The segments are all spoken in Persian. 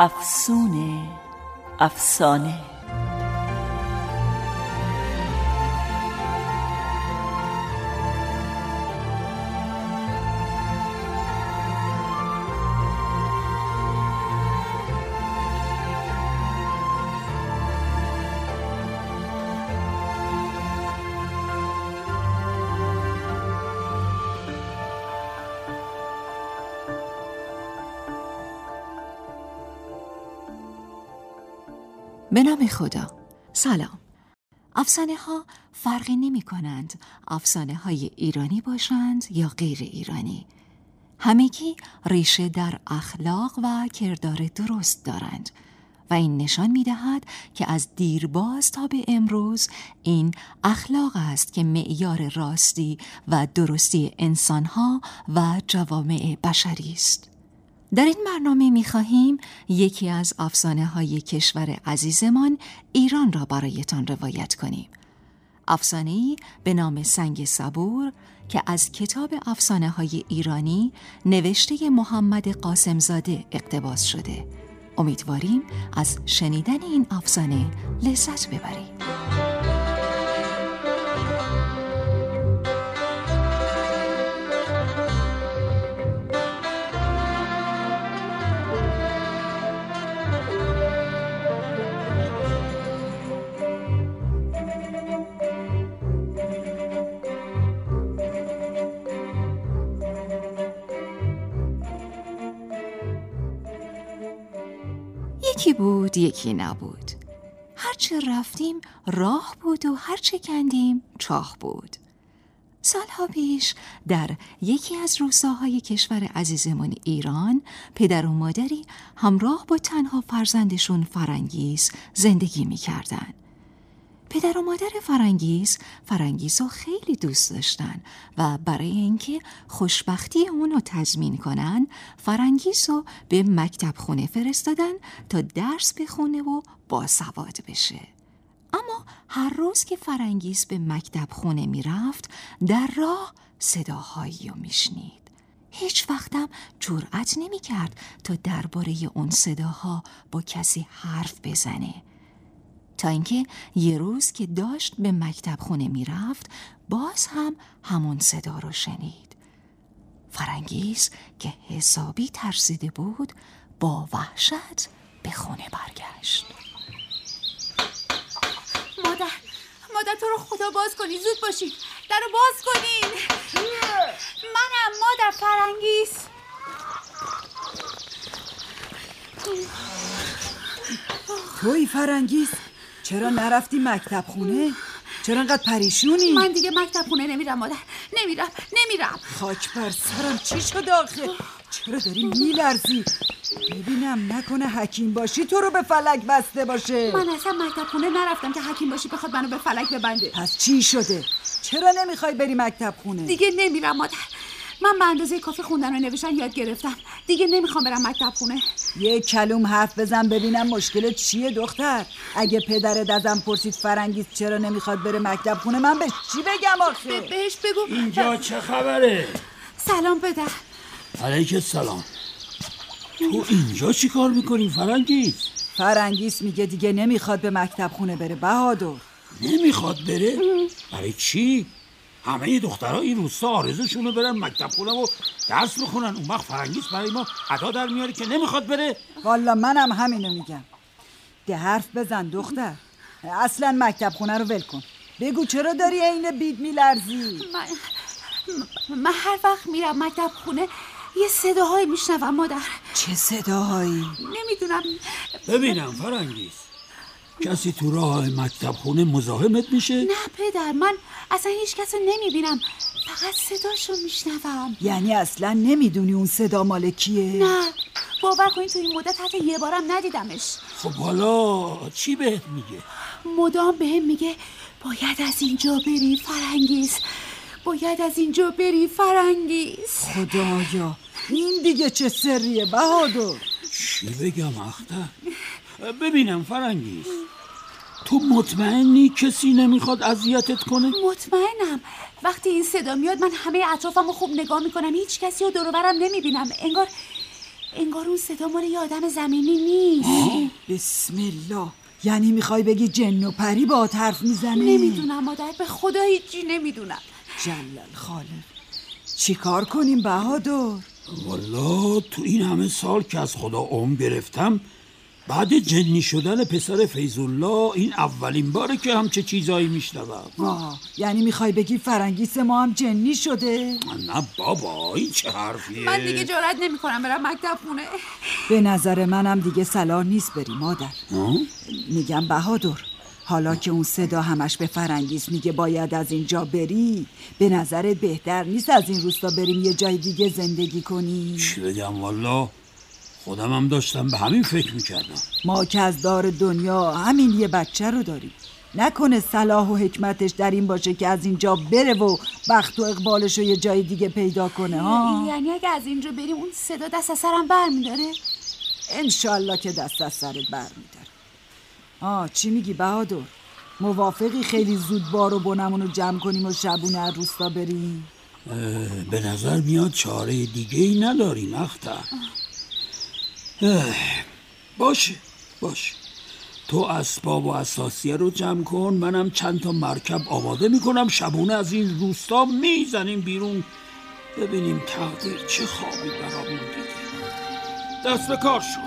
افسونه افسانه. به نام خدا. سلام. افسانه ها فرقی نمی کنند افسانه های ایرانی باشند یا غیر ایرانی. همگی ریشه در اخلاق و کردار درست دارند و این نشان می دهد که از دیرباز تا به امروز این اخلاق است که معیار راستی و درستی انسانها و جوامع بشری است. در این برنامه می خواهیم یکی از افسانه های کشور عزیزمان ایران را برایتان روایت کنیم. افسانه ای به نام سنگ صبور که از کتاب افسانه های ایرانی نوشته محمد قاسمزاده اقتباس شده. امیدواریم از شنیدن این افسانه لذت ببرید. یکی بود یکی نبود هرچه رفتیم راه بود و هرچه کندیم چاه بود سالها پیش در یکی از روستاهای کشور عزیزمان ایران پدر و مادری همراه با تنها فرزندشون فرنگیز زندگی می کردن. پدر و مادر فرنگیز فرنگیز رو خیلی دوست داشتن و برای اینکه خوشبختی اون رو تضمین کنن فرنگیز رو به مکتب خونه فرستادن تا درس بخونه و باسواد بشه. اما هر روز که فرنگیز به مکتب خونه می‌رفت در راه صداهایی رو میشنید. هیچ وقتم جرأت نمی‌کرد تا درباره اون صداها با کسی حرف بزنه. تا اینکه یه روز که داشت به مکتب خونه می‌رفت باز هم همون صدا رو شنید. فرنگیز که حسابی ترسیده بود با وحشت به خونه برگشت. مادر مادر تو رو خدا باز کنی زود باشین در رو باز کنین. منم مادر فرنگیز توی فرنگیز چرا نرفتی مکتب خونه؟ چرا انقدر پریشونی؟ من دیگه مکتب خونه نمیرم مادر نمیرم نمیرم خاک بر سرم چی شد آخه؟ چرا داری میلرزی؟ ببینم نکنه حکیم باشی تو رو به فلک بسته باشه من اصلا مکتب خونه نرفتم که حکیم باشی بخواد منو به فلک ببنده پس چی شده؟ چرا نمی‌خوای بری مکتب خونه؟ دیگه نمیرم مادر من به اندازه کافی خوندن و نوشتن یاد گرفتم. دیگه نمی‌خوام برم مکتب خونه. یه کلوم حرف بزن ببینم مشکل چیه دختر. اگه پدرت ازم پرسید فرنگیز چرا نمی‌خواد بره مکتب خونه من به چی بگم آخه؟ بهش بگو. اینجا چه خبره؟ سلام پدر. علیک سلام تو اینجا چی کار می‌کنی فرنگیز؟ فرنگیز میگه دیگه نمی‌خواد به مکتب خونه بره بهادر. نمی‌خواد بره؟ برای چی؟ همه دخترها این روستا آرزوشونو برن مکتب خونه و درس بخونن. اون وقت فرنگیز برای ما. ادا در میاره که نمی‌خواد بره. والا منم همینو میگم. ده حرف بزن دختر. اصلا مکتب خونه رو ول کن. بگو چرا داری عین بید میلرزی؟ من من هر وقت میرم مکتب خونه یه صداهایی میشنوم مادر. چه صداهایی؟ نمی‌دونم. ببینم فرنگیز کسی تو راه مکتب خونه مزاحمت میشه؟ نه پدر من اصلا هیچ کس رو نمی‌بینم. فقط صداشو میشنوم. یعنی اصلا نمی‌دونی اون صدا مال کیه نه باور کنید تو این مدت حتی یه بارم ندیدمش. خب حالا چی بهت میگه؟ مدام بهم میگه باید از اینجا بری فرنگیز. باید از اینجا بری فرنگیز. خدایا این دیگه چه سریه بهادر؟ چی بگم اختر؟ ببینم فرنگیز. تو مطمئنی کسی نمی‌خواد اذیتت کنه؟ مطمئنم. وقتی این صدا میاد من همه اطرافم رو خوب نگاه می‌کنم. هیچ کسی رو دور نمی‌بینم. انگار انگار اون صدا مال یه آدم زمینی نیست. بسم الله. یعنی می‌خوای بگی جن و پری با حرف می‌زنه؟ نمی‌دونم مادر به خدا هیچی نمی‌دونم. جلل خالق. چیکار کنیم بهادر؟ والا تو این همه سال که از خدا عمر گرفتم بعد جنی شدن پسر فیضالله این اولین باره که همچه چیزایی میشنوم. آه یعنی می‌خوای بگی فرنگیس ما هم جنی شده؟ نه بابا این چه حرفیه؟ من دیگه جارت نمی‌کنم برم مکتب خونه. به نظر منم دیگه صلاح نیست بری مادر. آه؟ میگم بهادر حالا که اون صدا همش به فرنگیس میگه باید از اینجا بری به نظرت بهتر نیست از این روستا بریم یه جای دیگه زندگی کنی چی بگم والا؟ خودم هم داشتم به همین فکر می‌کردم. ما که از دار دنیا همین یه بچه رو داریم. نکنه صلاح و حکمتش در این باشه که از اینجا بره و بخت و اقبالش رو یه جای دیگه پیدا کنه ها؟ یعنی اگه از اینجا بریم اون صدا دست از سرم برمیداره؟ انشالله که دست از سرت بر میداره آه چی میگی بهادر؟ موافقی خیلی زود بار و بنمون رو جمع کنیم و شبونه از روستا بریم؟ به نظر میاد چاره دیگه ای نداریم اختر. باشه باشه. تو اسباب و اساسیه رو جمع کن منم چند تا مرکب آماده می‌کنم شبونه از این روستا می‌زنیم بیرون. ببینیم تقدیر چه خوابی برامون دیده دست به کار شو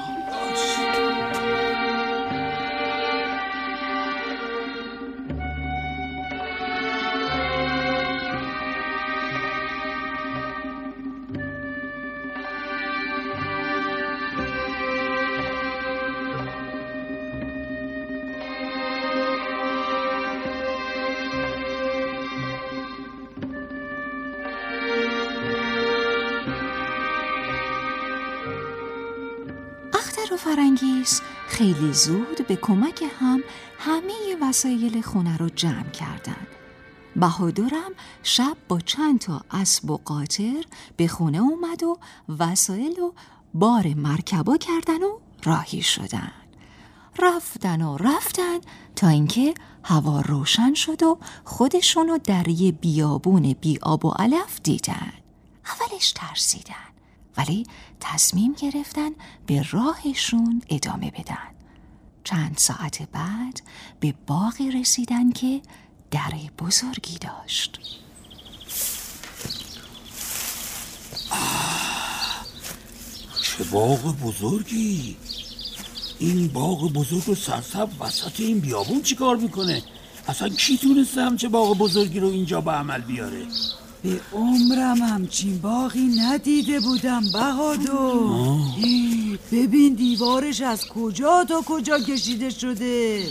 زود به کمک هم همه وسایل خونه رو جمع کردن. بهادرم شب با چند تا اسب و قاطر به خونه اومد و وسایل و بار مرکبا کردن و راهی شدن. رفتن و رفتن تا اینکه هوا روشن شد و خودشونو در یه بیابون بی آب و علف دیدن. اولش ترسیدن ولی تصمیم گرفتن به راهشون ادامه بدن. چند ساعت بعد به باغی رسیدن که در بزرگی داشت. چه باغ بزرگی! این باغ بزرگ و سرسب وسط این بیابون چیکار می‌کنه؟ اصلا کی تونسته همچه باغ بزرگی رو اینجا به عمل بیاره؟ به عمرم همچین باقی ندیده بودم بهادر. ای، ببین دیوارش از کجا تا کجا کشیده شده.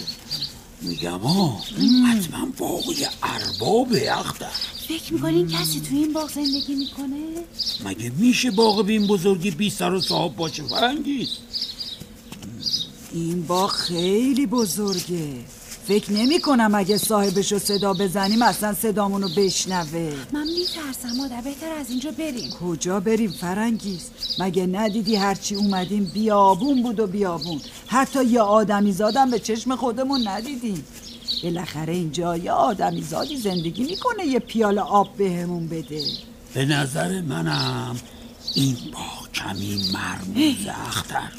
میگم ها حتما باغ ارباب اختر فکر می‌کنین کسی تو این باغ زندگی می‌کنه؟ مگه میشه باغ به این بزرگی بی سر و صاحب باشه؟ فرنگیز این باغ خیلی بزرگه. فکر نمی کنم اگه صاحبشو صدا بزنیم اصلا صدامونو بشنوه. من میترسم مادر بهتر از اینجا بریم. کجا بریم فرنگیز؟ مگه ندیدی هرچی اومدیم بیابون بود و بیابون؟ حتی یه آدمی زادم به چشم خودمون ندیدیم. بالاخره اینجا یه آدمی زادی زندگی می‌کنه یه پیاله آب بهمون بده. به نظر منم این باغ کمی مرموز اختر.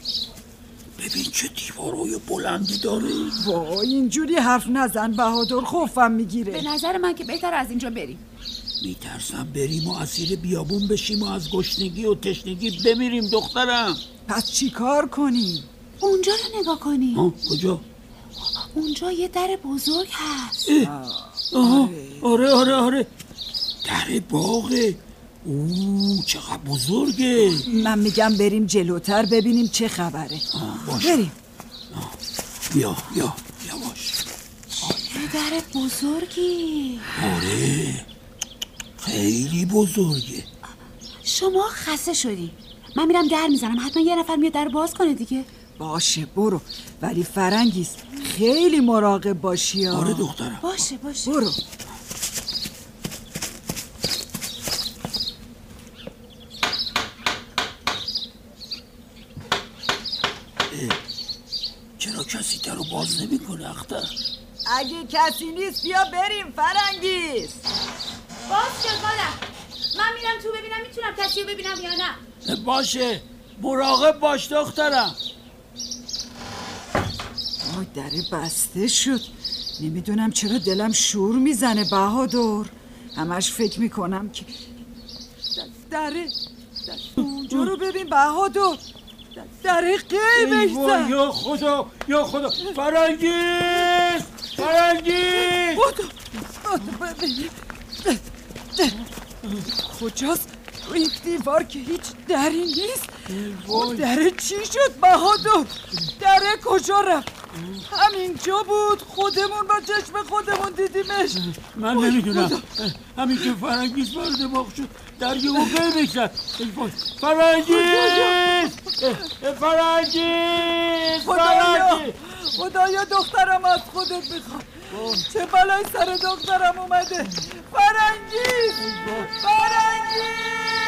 ببین چه دیوارای بلندی داره. وای اینجوری حرف نزن بهادر خوفم به می‌گیره نظر من که بهتر از اینجا بریم. میترسم بریم و اسیر بیابون بشیم و از گشنگی و تشنگی بمیریم دخترم. پس چی کار کنیم اونجا رو نگاه کنی. ها؟ کجا؟ اونجا یه در بزرگ هست. آها. آره آره آره. در باغه. او چقدر بزرگه. من میگم بریم جلوتر ببینیم چه خبره. باش. بریم. بیا بیا یواش یه در بزرگی. آره خیلی بزرگه. شما خسته شدی. من میرم در می‌زنم. حتما یه نفر میاد در باز کنه دیگه. باشه برو. ولی فرنگیز خیلی مراقب باشی. آره دخترم. باشه باشه. برو چرا کسی در رو باز نمی‌کنه اختر. اگه کسی نیست بیا بریم فرنگیز. باز شد مادر من میرم تو ببینم می‌تونم کسی رو ببینم یا نه. باشه. مراقب باش دخترم. آی دره بسته شد. نمی‌دونم چرا دلم شور می‌زنه بهادر. همش فکر می‌کنم که دره د- اونجا رو ببین بهادر. د- دره قیمش زد یا خدا یا خدا. فرنگیز ببین. کجاست؟ رو این دیوار که هیچ دری نیست. اون دره چی شد بهادر؟ دره کجا رفت؟ همینجا بود. خودمون با چشم خودمون دیدیمش. من نمی‌دونم. خدا. همین که فرنگیز وارد باغ شد در یه موقع بکشد فرنگیز! فرنگیز خدایا! فرنگیز خدایا دخترم از خودت می‌خواد چه بلای سر دخترم اومده. فرنگیز فرنگیز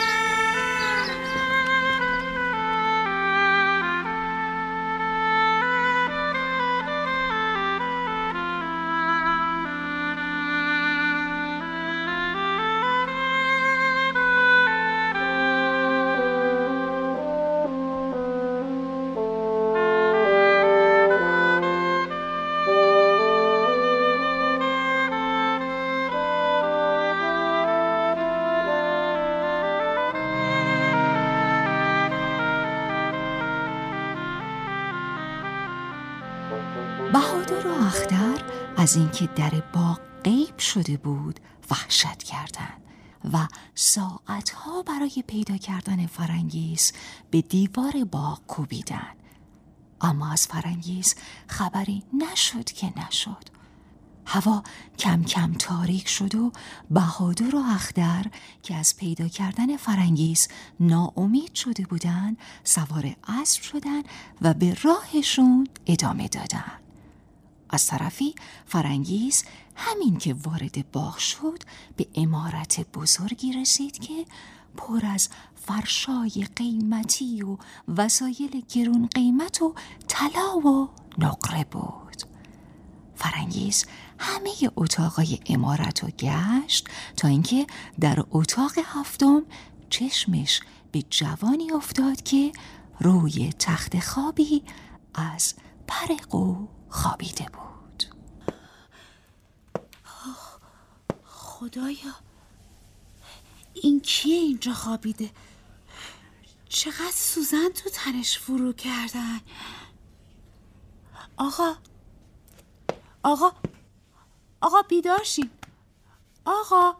از اینکه در باغ غیب شده بود وحشت کردند و ساعتها برای پیدا کردن فرنگیز به دیوار باغ کوبیدن اما از فرنگیز خبری نشد که نشد هوا کم کم تاریک شد و بهادر و اختر که از پیدا کردن فرنگیز ناامید شده بودند سوار اسب شدند و به راهشون ادامه دادند. از طرفی فرنگیز همین که وارد باغ شد به امارت بزرگی رسید که پر از فرشای قیمتی و وسایل گرون قیمت و طلا و نقره بود. فرنگیز همه اتاقای امارت رو گشت تا اینکه در اتاق هفتم چشمش به جوانی افتاد که روی تخت خوابی از پرقو خوابیده بود. خدایا این کیه اینجا خوابیده؟ چقدر سوزن تو تنش فرو کردن؟ آقا آقا آقا بیدار آقا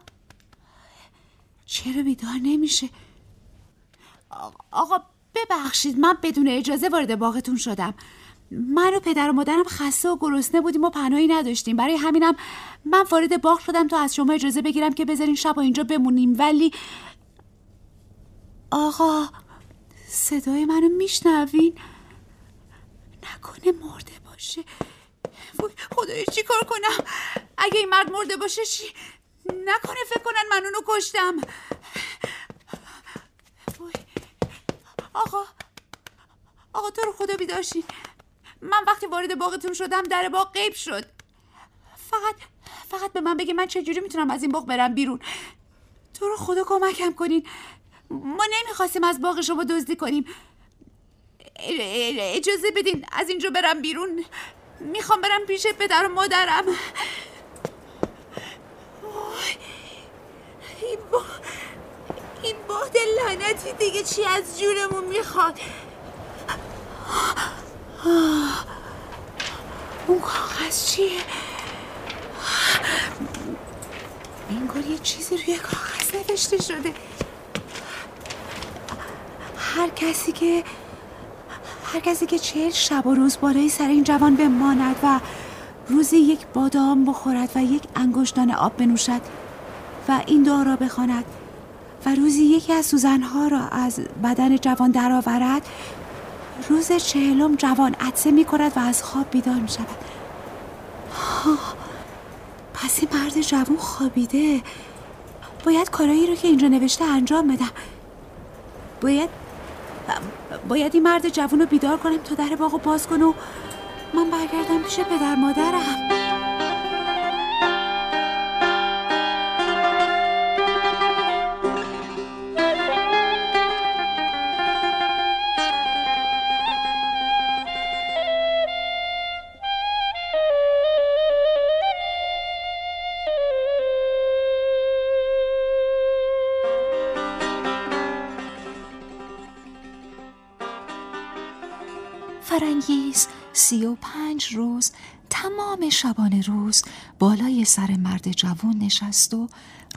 چرا بیدار نمیشه؟ آقا ببخشید من بدون اجازه وارد باغتون شدم. من و پدر و مادرم خسته و گرسنه بودیم و پناهی نداشتیم. برای همینم من وارد باغ شدم تا از شما اجازه بگیرم که بذارین شب و اینجا بمونیم. ولی آقا صدای منو میشنوین؟ نکنه مرده باشه. وای خدایا چی کار کنم؟ اگه این مرد مرده باشه چی؟ نکنه فکر کنن من اونو کشتم. آقا. آقا تو رو خدا بیداشین من وقتی وارد باغتون شدم در باغ غیب شد. فقط فقط به من بگی من چجوری می‌تونم از این باغ برم بیرون؟ تو رو خدا کمکم کنین. ما نمی‌خواستیم از باغ شما دزدی کنیم. اجازه بدین از اینجا برم بیرون. می‌خوام برم پیش پدر و مادرم. این با این باد لعنتی دیگه چی از جونمون می‌خواد؟ آه. اون کاغذ چیه انگار یه چیزی روی کاغذ نوشته شده هر کسی که هر کسی که چهل شب و روز بالای سر این جوان بماند و روزی یک بادام بخورد و یک انگشتان آب بنوشد و این دعا را بخواند و روزی یکی از سوزنها را از بدن جوان درآورد روز چهلم جوان عطسه می کند و از خواب بیدار می شود پس این مرد جوان خوابیده. باید کارایی رو که اینجا نوشته انجام بدم. باید باید این مرد جوان رو بیدار کنم تا در باغ باز کنه و من برگردم پیش پدر مادرم. فرنگیز سی و پنج روز تمام شبانه روز بالای سر مرد جوان نشست و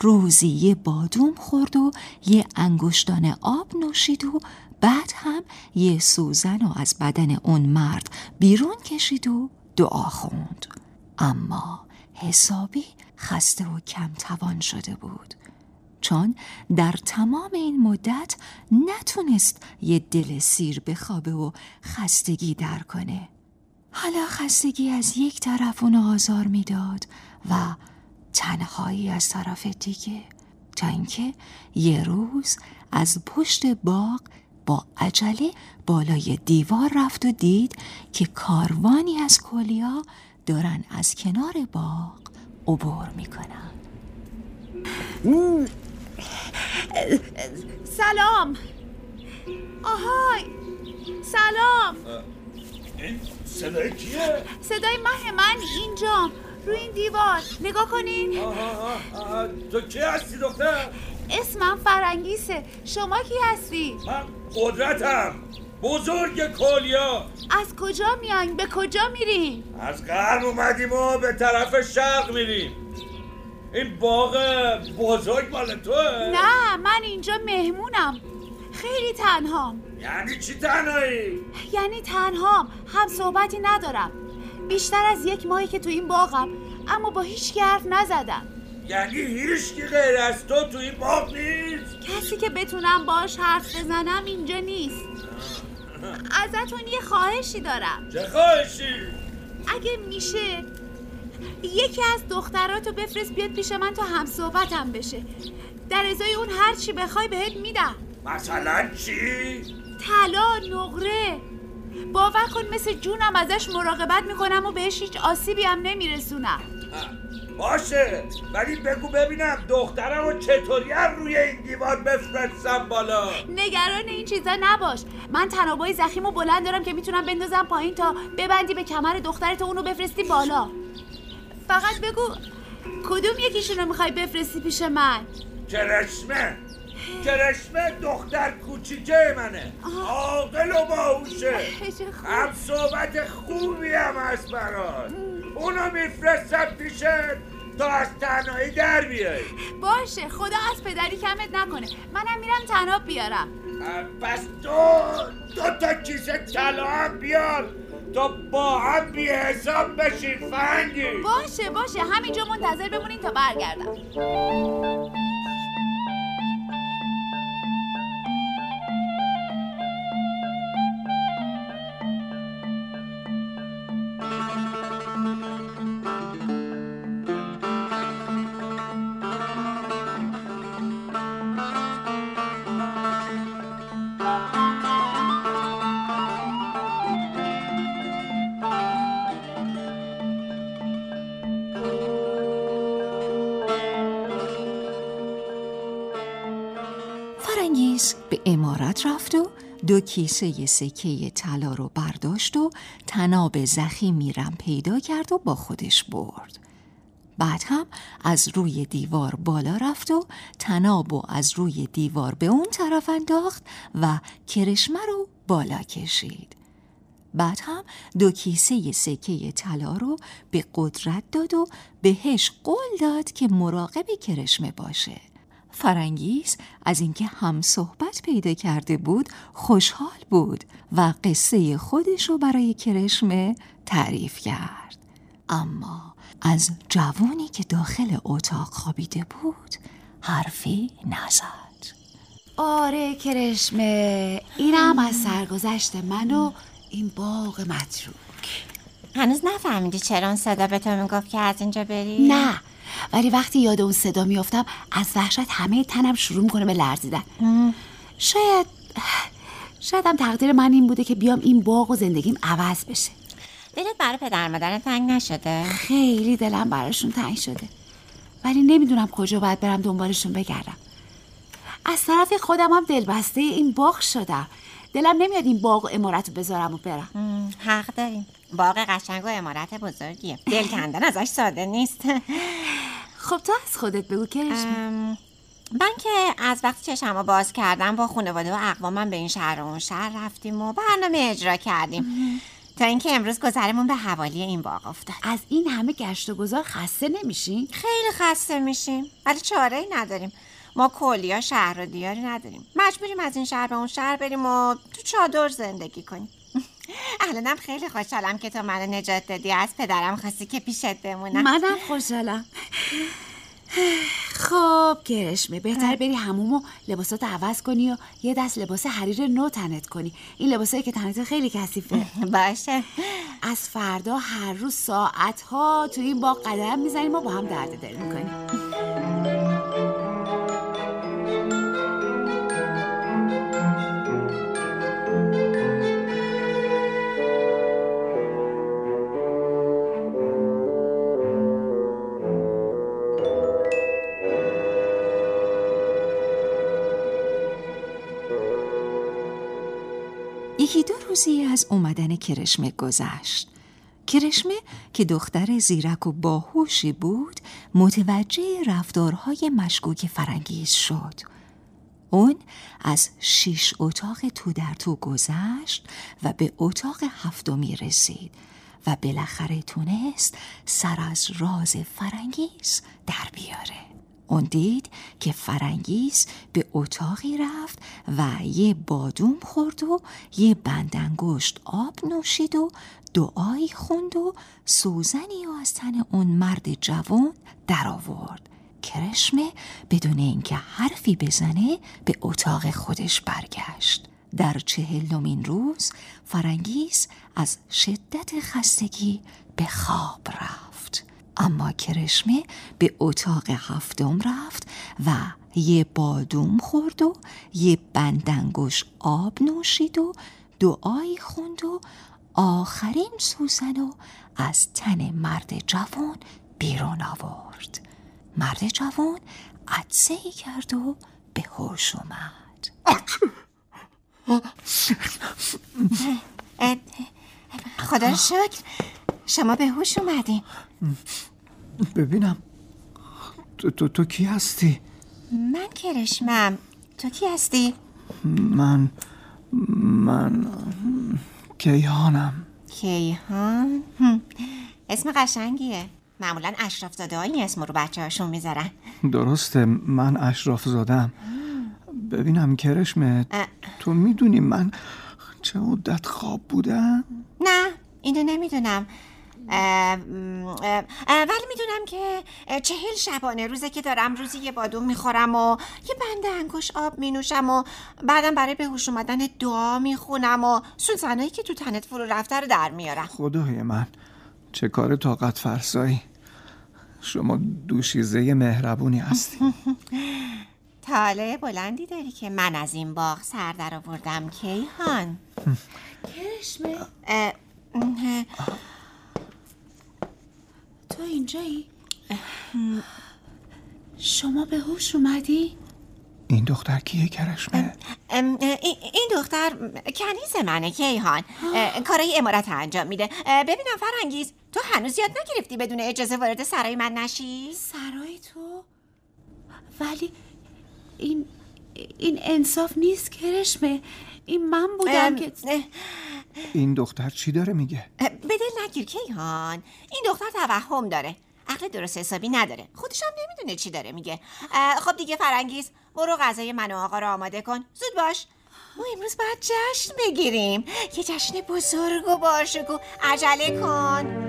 روزی یه بادوم خورد و یه انگشتان آب نوشید و بعد هم یه سوزن و از بدن اون مرد بیرون کشید و دعا خوند. اما حسابی خسته و کم توان شده بود. چون در تمام این مدت نتونست یه دل سیر بخوابه و خستگی در کنه. حالا خستگی از یک طرف اونو آزار می‌داد و تنهایی از طرف دیگه تا اینکه یه روز از پشت باغ با عجله بالای دیوار رفت و دید که کاروانی از کلیا دارن از کنار باغ عبور می‌کنن. سلام آهای سلام این صدای کیه؟ صدای مه من اینجا روی این دیوار نگاه کنین تو کی هستی دختر؟ اسمم فرنگیسه شما کی هستی؟ من قدرتم بزرگ کلیا از کجا میاین؟ به کجا میرین؟ از غرب اومدیم و به طرف شرق میریم این باغ بزرگ مال توه؟ نه من اینجا مهمونم خیلی تنهام یعنی چی تنهایی؟ یعنی تنهام هم صحبتی ندارم بیشتر از یک ماهی که تو این باغم اما با هیچ حرف نزدم یعنی هیچ کی غیر از تو تو این باغ نیست؟ کسی که بتونم باش حرف بزنم اینجا نیست ازتون یه خواهشی دارم چه خواهشی؟ اگه میشه یکی از دختراتو بفرست بیاد پیش من تا هم صحبتم بشه. در ازای اون هر چی بخوای بهت میدم. مثلا چی؟ طلا نقره. باور کن مثل جونم ازش مراقبت می‌کنم و بهش هیچ آسیبی هم نمیرسونم. باشه. ولی بگو ببینم دخترم رو چطوری هم روی این دیوار بفرستم بالا؟ نگران این چیزا نباش. من تنابای زخیم و بلند دارم که می‌تونم بندازم پایین تا ببندی به کمر دخترت اونو بفرستی بالا. فقط بگو کدوم یکیشونو می‌خوای بفرستی پیش من؟ کرشمه. کرشمه دختر کوچیکه منه. عاقل و باهوشه. هم صحبت خوبی هم هست برات. اونو میفرستم پیشت تا از تنهایی در بیای. باشه خدا از پدری کمت نکنه. منم میرم تناب بیارم. پس دو دو تا کیسه طلا هم بیار. تا با هم بی حساب بشین فرنگی. باشه باشه. همینجا منتظر بمونین تا برگردم. فرنگیز به امارت رفت و دو کیسه سکه طلا رو برداشت و تناب زخیمی رم پیدا کرد و با خودش برد. بعد هم از روی دیوار بالا رفت و تناب و از روی دیوار به اون طرف انداخت و کرشمه رو بالا کشید. بعد هم دو کیسه سکه طلا رو به قدرت داد و بهش قول داد که مراقب کرشمه باشه. فرنگیز از اینکه هم صحبت پیدا کرده بود خوشحال بود و قصه خودش رو برای کرشمه تعریف کرد. اما از جوانی که داخل اتاق خوابیده بود حرفی نزد. آره کرشمه اینم از سرگذشت من و این باغ متروک. هنوز نفهمیدی چرا اون صدا به تو می‌گفت که از اینجا بری؟ نه ولی وقتی یاد اون صدا میافتم از وحشت همه تنم شروع می‌کنه به لرزیدن. شاید شاید هم تقدیر من این بوده که بیام این باغ و زندگیم عوض بشه. دلت برای پدر مادرت تنگ نشده؟ خیلی دلم براشون تنگ شده. ولی نمی‌دونم کجا باید برم دنبالشون بگردم. از طرف خودم هم دلبسته این باغ شدم. دلم نمیاد این باغ و امارت رو بذارم و برم. حق داریم. باغ قشنگ و امارت بزرگیه. دل کندن ازش ساده نیست. خب تو از خودت بگو کرشمه ام، من که از وقتی چشم باز کردم با خانواده و اقوامم به این شهر و اون شهر رفتیم و برنامه اجرا کردیم. تا اینکه امروز گذرمون به حوالی این باغ افتاد. از این همه گشت و گذار خسته نمیشین؟ خیلی خسته میشیم. ولی چاره ای نداریم. ما کلیا شهر و دیاری نداریم. مجبوریم از این شهر به اون شهر بریم و تو چادر زندگی کنیم. الانم خیلی خوشحالم که تو منو نجات دادی. از پدرم خواستی که پیشت بمونم. منم خوشحالم. خب کرشمه بهتر بری هموم و لباسات عوض کنی و یه دست لباس حریر نو تنت کنی. این لباسایی که تنت خیلی کثیفه. باشه. از فردا هر روز ساعت ها تو این باغ قدم می‌زنیم و با هم درد دل می‌کنیم. روزی از اومدن کرشمه گذشت. کرشمه که دختر زیرک و باهوشی بود متوجه رفتارهای مشکوک فرنگیز شد. اون از شیش اتاق تو در تو گذشت و به اتاق هفتمی رسید و بالاخره تونست سر از راز فرنگیز در بیاره. اون دید که فرنگیز به اتاقی رفت و یه بادوم خورد و یه بندنگشت آب نوشید و دعایی خوند و سوزنی و از تن اون مرد جوان در آورد. کرشمه بدون اینکه حرفی بزنه به اتاق خودش برگشت. در چهلمین روز فرنگیز از شدت خستگی به خواب رفت. اما کرشمه به اتاق هفتم رفت و یه بادوم خورد و یه بندنگوش آب نوشید و دعایی خوند و آخرین سوزن و از تن مرد جوان بیرون آورد. مرد جوان عدسه ای کرد و به هوش اومد. خدا شکر شما به هوش اومدین. ببینم. تو, تو, تو کی هستی؟ من کرشمم. تو کی هستی؟ من من کیهانم. کیهان. اسم قشنگیه. معمولا اشراف زاده این اسم رو بچه هاشون می‌ذارن. درسته من اشراف زادم ببینم کرشمه تو می‌دونی من چه مدت خواب بودم؟ نه اینو نمی‌دونم. ولی می‌دونم که چهل شبانه روزه که دارم روزی یه بادوم می‌خورم و یه بنده انگوش آب مینوشم و بعدم برای به هوش اومدن دعا می‌خونم و سوزنایی که تو تنت فرو رفته رو در میارم. خدای من چه کار طاقت فرسایی. شما دوشیزه مهربونی هستی. تاله بلندی داری که من از این باغ سر در آوردم کیهان؟ کرشمه اینجایی؟ شما به هوش اومدی؟ این دختر کیه کرشمه؟ ام، این دختر کنیز منه کیهان کارای امارت انجام میده ببینم فرنگیز تو هنوز یاد نگرفتی بدون اجازه وارد سرای من نشی سرای تو؟ ولی این این انصاف نیست کرشمه این من بودم که این دختر چی داره میگه؟ به دل نگیر کیهان؟ این دختر توهم داره. عقل درست حسابی نداره. خودش هم نمی‌دونه چی داره میگه. خب دیگه فرنگیز برو غذای من و آقا رو آماده کن. زود باش. ما امروز باید جشن بگیریم. یه جشن بزرگ و باشکو عجله کن.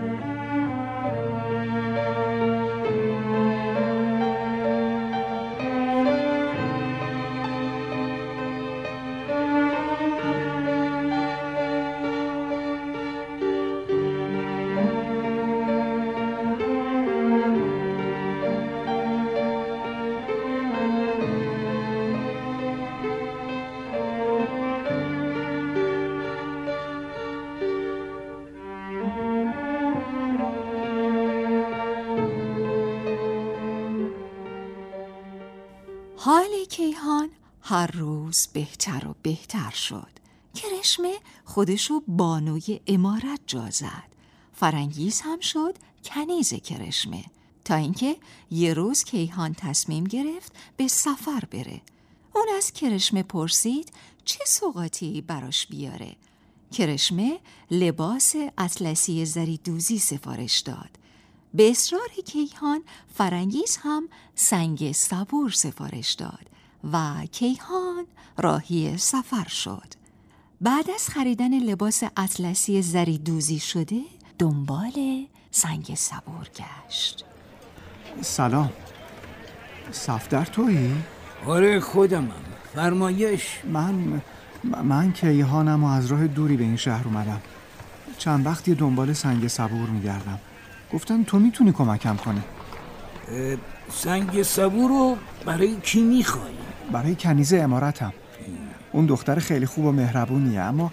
هر روز بهتر و بهتر شد. کرشمه خودشو بانوی امارت جا زد. فرنگیز هم شد کنیز کرشمه. تا اینکه یه روز کیهان تصمیم گرفت به سفر بره. اون از کرشمه پرسید چه سوقاتی براش بیاره. کرشمه لباس اطلسی زری دوزی سفارش داد. به اصرار کیهان فرنگیز هم سنگ صبور سفارش داد. و کیهان راهی سفر شد. بعد از خریدن لباس اطلسی زری دوزی شده دنبال سنگ صبور گشت. سلام. صفدر تویی؟ آره خودمم. فرمایش. من من کیهانم و از راه دوری به این شهر اومدم. چند وقتی دنبال سنگ صبور میگردم. گفتن تو می‌تونی کمکم کنی. سنگ صبور رو برای کی میخوایی؟ برای کنیز امارتم اون دختر خیلی خوب و مهربونیه اما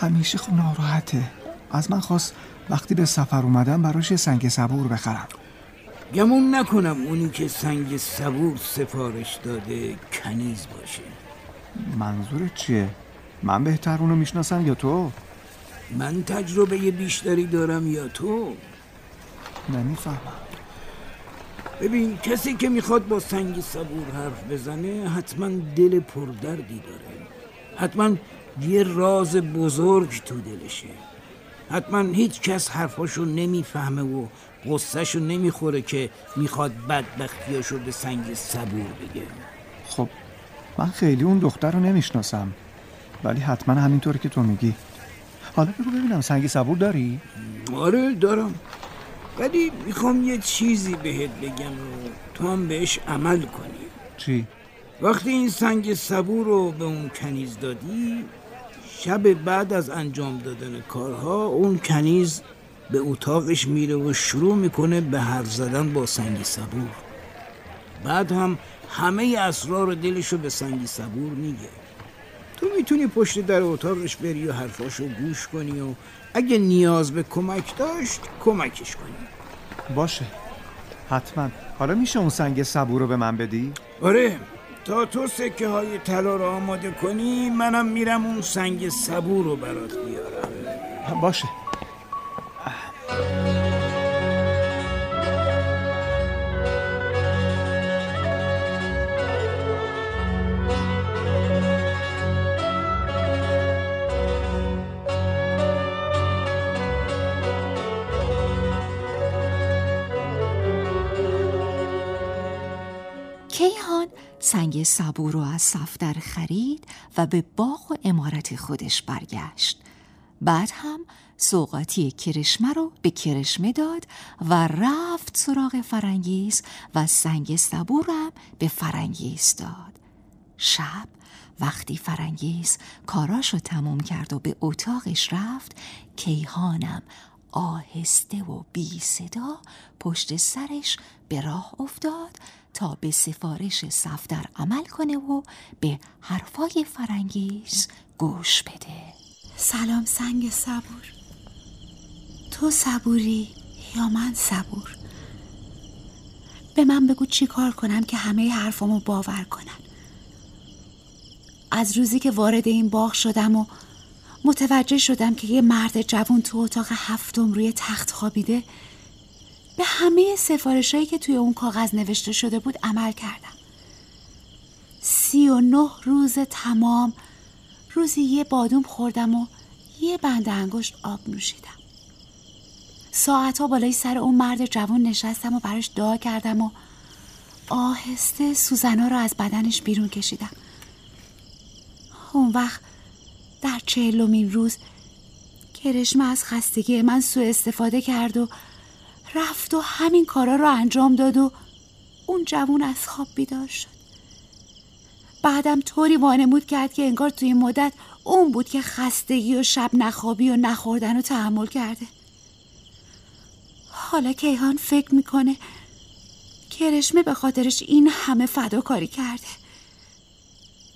همیشه خب ناراحته از من خواست وقتی به سفر اومدم براش سنگ صبور بخرم گمون نکنم اونی که سنگ صبور سفارش داده کنیز باشه منظورت چیه؟ من بهتر اونو می‌شناسم یا تو؟ من تجربه بیشتری دارم یا تو؟ نمی‌فهمم ببین کسی که می‌خواد با سنگ صبور حرف بزنه حتما دل پردردی داره. حتما یه راز بزرگ تو دلشه. حتما هیچ کس حرفاشو نمی‌فهمه و غصهشو نمی‌خوره که می‌خواد بدبختیاشو به سنگ صبور بگه. خب من خیلی اون دختر رو نمی‌شناسم. ولی حتما همینطور که تو میگی. حالا بگو ببینم سنگ صبور داری؟ آره دارم. ولی می‌خوام یه چیزی بهت بگم و تو هم بهش عمل کنی. چی؟ وقتی این سنگ صبور رو به اون کنیز دادی شب بعد از انجام دادن کارها اون کنیز به اتاقش میره و شروع می‌کنه به حرف زدن با سنگ صبور. بعد هم همه اسرار دلشو به سنگ صبور میگه. تو می‌تونی پشت در اتاقش بری و حرفاشو گوش کنی و اگه نیاز به کمک داشت کمکش کنی. باشه. حتما. حالا میشه اون سنگ صبور رو به من بدی؟ آره. تا تو سکه های طلا رو آماده کنی منم میرم اون سنگ صبور رو برات بیارم. باشه. سنگ صبور رو از صفدر خرید و به باغ و امارت خودش برگشت. بعد هم سوقاتی کرشمه رو به کرشمه داد و رفت سراغ فرنگیز و سنگ صبور هم به فرنگیز داد. شب وقتی فرنگیز کاراشو تموم کرد و به اتاقش رفت کیهانم آهسته و بی صدا پشت سرش به راه افتاد تا به سفارش صفدر عمل کنه و به حرفای فرنگیز گوش بده. سلام سنگ صبور. تو صبوری یا من صبور؟ به من بگو چی کار کنم که همه حرفامو باور کنن. از روزی که وارد این باغ شدم و متوجه شدم که یه مرد جوان تو اتاق هفتم روی تخت خوابیده به همه سفارش هایی که توی اون کاغذ نوشته شده بود عمل کردم. سی و نه روز تمام روزی یه بادوم خوردم و یه بند انگشت آب نوشیدم. ساعتها بالای سر اون مرد جوان نشستم و براش دعا کردم و آهسته سوزنا رو از بدنش بیرون کشیدم. اون وقت در چهلمین روز کرشمه از خستگی من سوء استفاده کرد و رفت و همین کارا رو انجام داد و اون جوون از خواب بیدار شد. بعدم طوری وانمود کرد که انگار توی مدت اون بود که خستگی و شب نخوابی و نخوردن رو تحمل کرده. حالا کیهان فکر می‌کنه کرشمه به خاطرش این همه فداکاری کرده.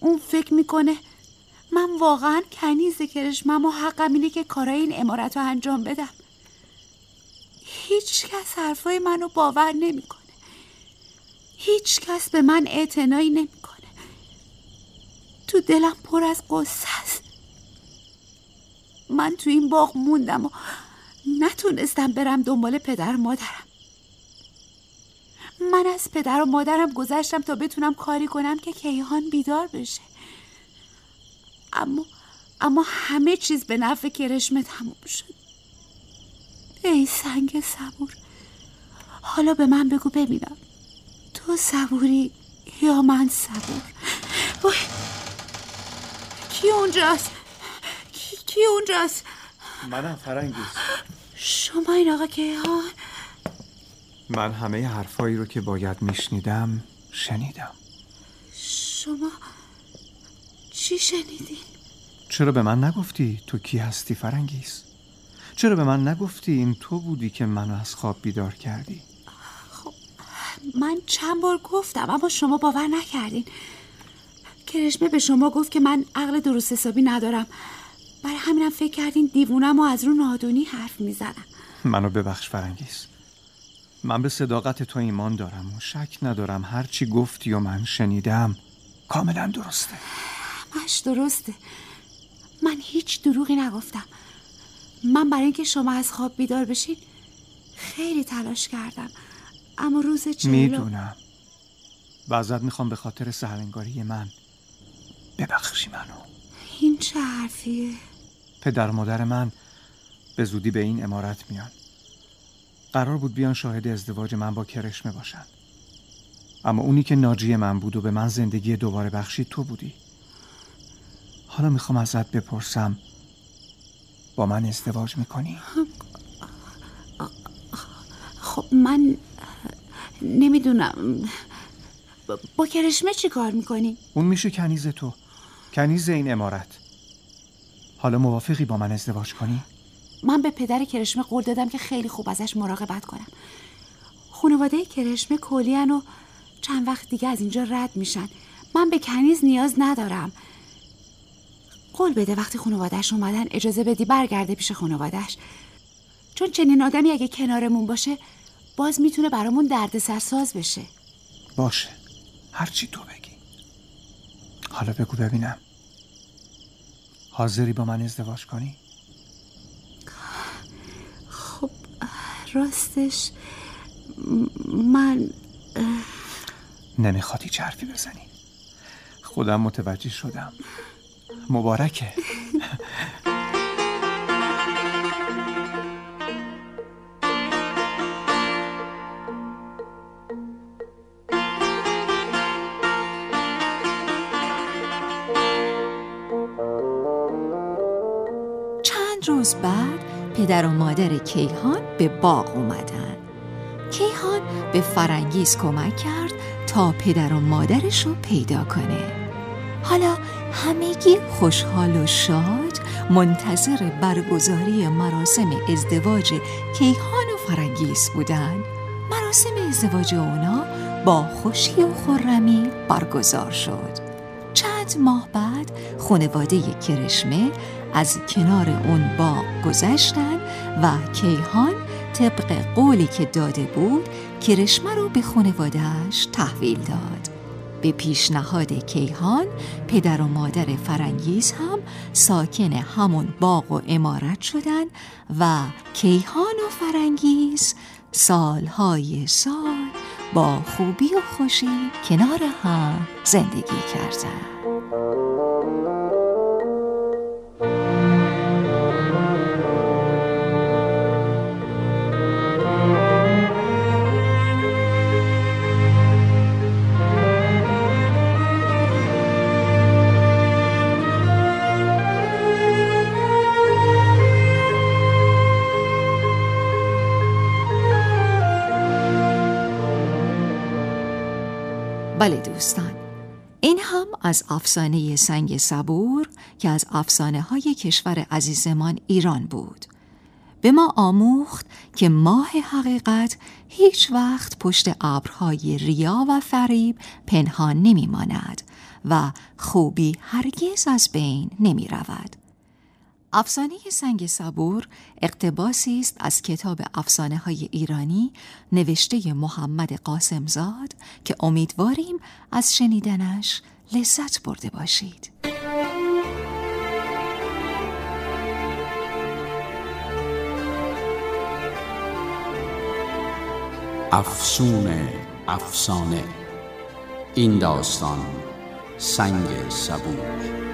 اون فکر می‌کنه من واقعا کنیز کرشمم و حقم اینه که کارای این امارت رو انجام بدم. هیچ کس حرفای منو باور نمی‌کنه. هیچ کس به من اعتنایی نمی‌کنه. تو دلم پر از قصه است. من تو این باغ موندم و نتونستم برم دنبال پدر و مادرم. من از پدر و مادرم گذشتم تا بتونم کاری کنم که کیهان بیدار بشه. اما اما همه چیز به نفع کرشمه تموم شد. ای سنگ صبور. حالا به من بگو ببینم. تو صبوری یا من صبور؟ وای. کی اونجاست؟ کی, کی اونجاست؟ منم فرنگیز. شما این آقا کیهان من همه حرفایی رو که باید میشنیدم شنیدم. شما چی شنیدین؟ چرا به من نگفتی؟ تو کی هستی فرنگیز؟ چرا به من نگفتی این تو بودی که منو از خواب بیدار کردی؟ خب من چند بار گفتم اما شما باور نکردین. کرشمه به شما گفت که من عقل درست حسابی ندارم. برای همینم فکر کردین دیوونم و از رو نادونی حرف می‌زنم. منو ببخش فرنگیز من به صداقت تو ایمان دارم و شک ندارم هرچی گفتی و من شنیدم کاملا درسته. مش درسته. من هیچ دروغی نگفتم. من برای اینکه شما از خواب بیدار بشین خیلی تلاش کردم. اما روز چهلو می‌دونم. و ازت می‌خوام به خاطر سهرنگاری من ببخشی منو. این چه حرفیه؟ پدر مادر من به زودی به این امارت میان. قرار بود بیان شاهد ازدواج من با کرشمه باشن. اما اونی که ناجی من بود و به من زندگی دوباره بخشید تو بودی. حالا می‌خوام ازت بپرسم با من ازدواج می‌کنی؟ خب من نمی‌دونم با کرشمه چی کار می‌کنی؟ اون میشه کنیز تو کنیز این امارت حالا موافقی با من ازدواج کنی؟ من به پدر کرشمه قول دادم که خیلی خوب ازش مراقبت کنم خانواده کرشمه کلیان و چند وقت دیگه از اینجا رد میشن من به کنیز نیاز ندارم قول بده وقتی خانوادهش اومدن اجازه بدی برگرده پیش خانوادهش چون چنین آدمی اگه کنارمون باشه باز می‌تونه برامون درد ساز بشه. باشه. هرچی تو بگی. حالا بگو ببینم. حاضری با من ازدواج کنی؟ خب راستش من نمی‌خواد هیچ حرفی بزنی. خودم متوجه شدم. مبارکه. چند روز بعد پدر و مادر کیهان به باغ اومدن. کیهان به فرنگیز کمک کرد تا پدر و مادرش رو پیدا کنه. حالا همگی خوشحال و شاد منتظر برگزاری مراسم ازدواج کیهان و فرنگیز بودن. مراسم ازدواج اونا با خوشی و خرمی برگزار شد. چند ماه بعد خانواده کرشمه از کنار اون باغ گذشتن و کیهان طبق قولی که داده بود کرشمه رو به خانوادهش تحویل داد. به پیشنهاد کیهان پدر و مادر فرنگیز هم ساکن همون باغ و امارت شدن و کیهان و فرنگیز سالهای سال با خوبی و خوشی کنار هم زندگی کردند. بله دوستان این هم از افسانه سنگ صبور که از افسانه های کشور عزیزمان ایران بود به ما آموخت که ماه حقیقت هیچ وقت پشت ابرهای ریا و فریب پنهان نمی ماند و خوبی هرگز از بین نمی رود. افسانه سنگ صبور اقتباسی است از کتاب افسانه های ایرانی نوشته محمد قاسمزاد که امیدواریم از شنیدنش لذت برده باشید. افسون افسانه این داستان سنگ صبور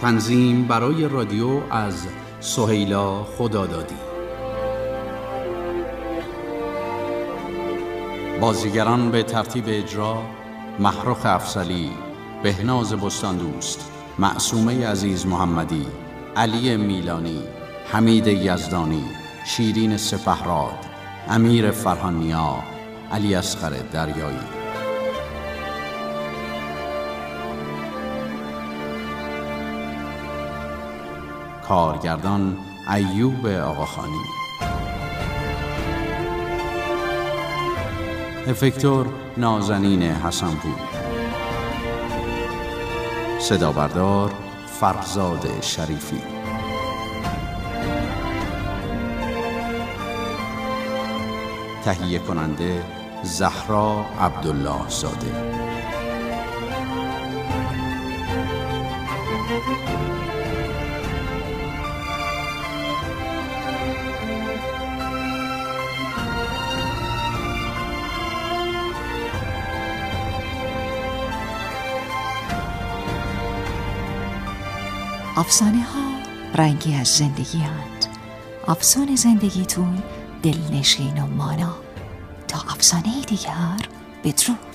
تنظیم برای رادیو از سهیلا خدادادی. بازیگران به ترتیب اجرا محروخ افسلی بهناز بستان دوست معصومه عزیز محمدی علی میلانی حمید یزدانی شیرین سپهراد امیر فرهانیا علی اصغر دریایی. کارگردان ایوب آقاخانی. افکتور نازنین حسنپور. صدا بردار فرزاد شریفی. تهیه کننده زهرا عبدالله زاده افسانه ها رنگی از زندگی هند. افسانه زندگیتون دلنشین و مانا تا افسانه دیگر بدرود